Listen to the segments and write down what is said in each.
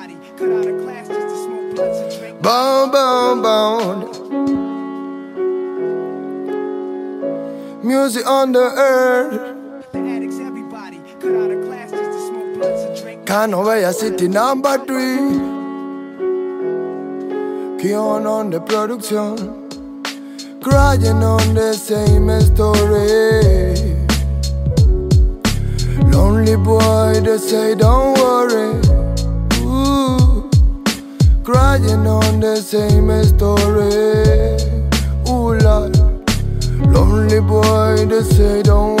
everybody. Cut out class just to smoke blunts and drink. Bound, bound, bound. Music on the earth. The addicts, everybody. Cut out class just to smoke blunts and drink. City number three. Keon on the production. Crying on the same story. Crying on the same story. Ooh, Lord. Lonely boy, they say, don't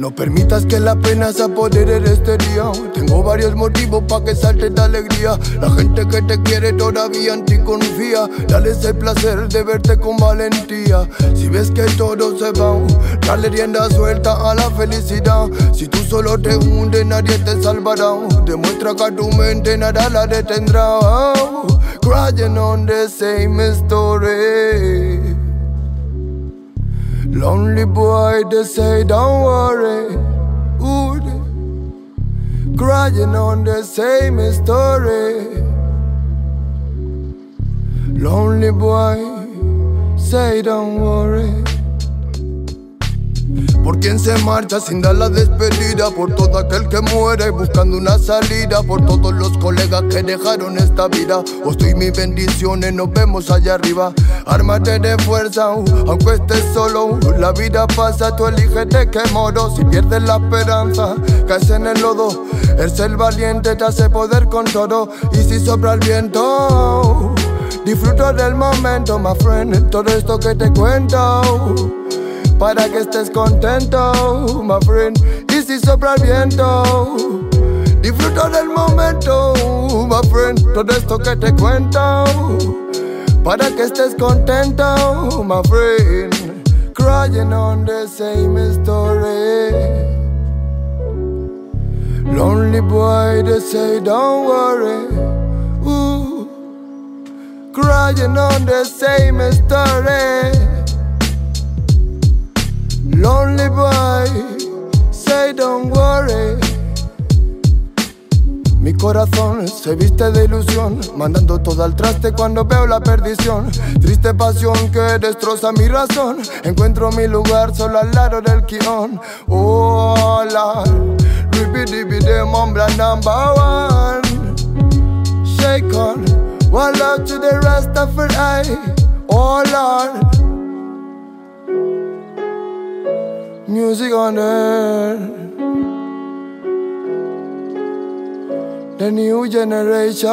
No permitas que la pena se apodere de este día. Tengo varios motivos para que saltes de alegría. La gente que te quiere todavía en ti confía. Dale el placer de verte con valentía. Si ves que todo se va, dale rienda suelta a la felicidad. Si tú solo te hundes, nadie te salvará. Demuestra que a tu mente nada la detendrá. Crying on the same story. Lonely boy, they say, don't worry. Ooh, crying on the same story. Lonely boy, say, don't worry. Por quien se marcha sin dar la despedida, por todo aquel que muere buscando una salida, por todos los colegas que dejaron esta vida. Os doy mis bendiciones, nos vemos allá arriba. Ármate de fuerza, uh, aunque estés solo. uh, La vida pasa, tú eliges de qué modo. Si pierdes la esperanza, caes en el lodo. El ser valiente te hace poder con todo. Y si sopra el viento, disfruto del momento, my friend. Todo esto que te cuento para que estés contento, my friend. Y si sopra el viento, disfruta del momento, my friend. Todo esto que te cuento, para que estés contento, oh, my friend. Crying on the same story. Lonely boy, they say, don't worry. Ooh. Crying on the same story. Lonely boy, corazón se viste de ilusión, mandando todo al traste cuando veo la perdición. Triste pasión que destroza mi razón. Encuentro mi lugar solo al lado del guion. Oh, Lord, ribbidi dem hombla number one. Shake on, one love to the rest of it, Oh, Lord. Music on earth. The new generation.